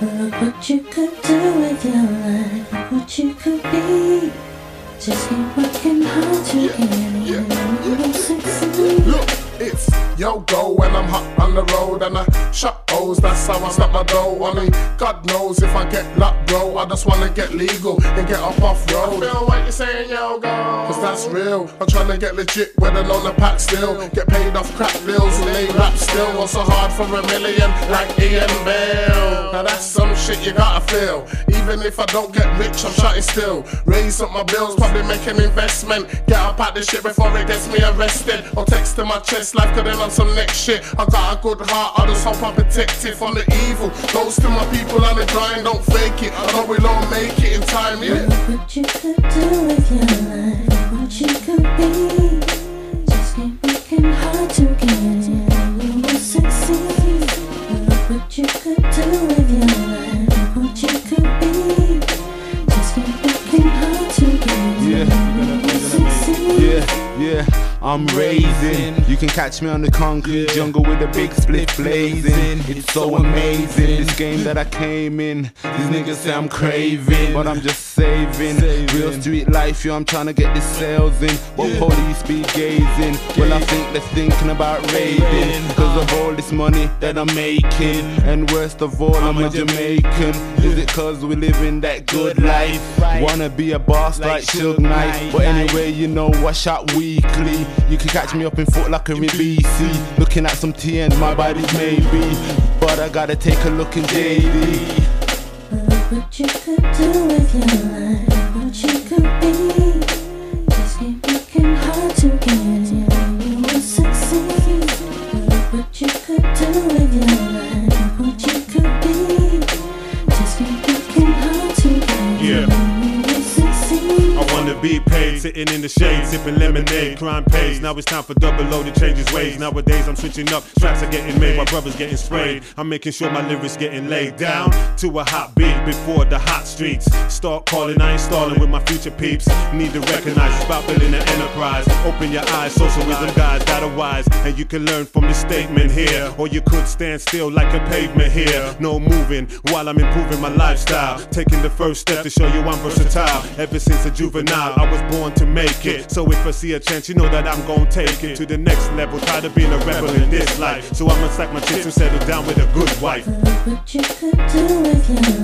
Look what you could do with your life. Look what you could be. Just keep working hard to get it. You will succeed. Look, it's yo go when I'm hot on the road and I shut O's. That's how I stop my dough. I mean, God knows if I get luck, bro. I just wanna get legal and get up off road. I feel what you're saying, yo go. Cause that's real. I'm trying to get legit with an on the pack still. Get paid off crap bills and they rap still. What's so hard for a million like Ian Bell? Now that's some shit you gotta feel. Even if I don't get rich, I'm shutting still. Raise up my bills, probably make an investment. Get up out this shit before it gets me arrested. Or text to my chest, life could end on some next shit. I got a good heart, I just hope I'm protected from the evil. Those to my people on the grind, don't fake it. I know we'll all make it in time, yeah. With your Yeah, yeah, I'm raising. You can catch me on the concrete jungle with a big split blazing. It's so amazing. This game that I came in, these niggas say I'm craving, but I'm just saving. Real street life, yo, I'm trying to get the sales in. What police be gazing? Well, I think they're thinking about raiding. Cause of all this money that I'm making. And worst of all, I'm a Jamaican. Is it cause we live in that good life? Wanna be a boss like Suge Knight. But anyway, you know, I shot weekly. You can catch me up in Foot Locker in BC. Looking at some TN, my body's maybe. But I gotta take a look in JD. Look what you could do with your life. What you could be. Just keep working hard to get it. You will succeed. Look what you could do be paid, sitting in the shade, sipping lemonade. Crime pays. Now it's time for double O to change his ways. Nowadays I'm switching up, tracks are getting made, my brother's getting sprayed. I'm making sure my lyrics getting laid down to a hot beat before the hot streets. Start calling, I ain't stalling with my future peeps. Need to recognize it's about building an enterprise. Open your eyes, socialism guys are wise, and you can learn from this statement here. Or you could stand still like a pavement here. No moving while I'm improving my lifestyle. Taking the first step to show you I'm versatile. Ever since a juvenile, I was born to make it. So if I see a chance, you know that I'm gonna take it to the next level. Tired of being a rebel in this life. So I'ma sack my chips and settle down with a good wife. Look what you could do with your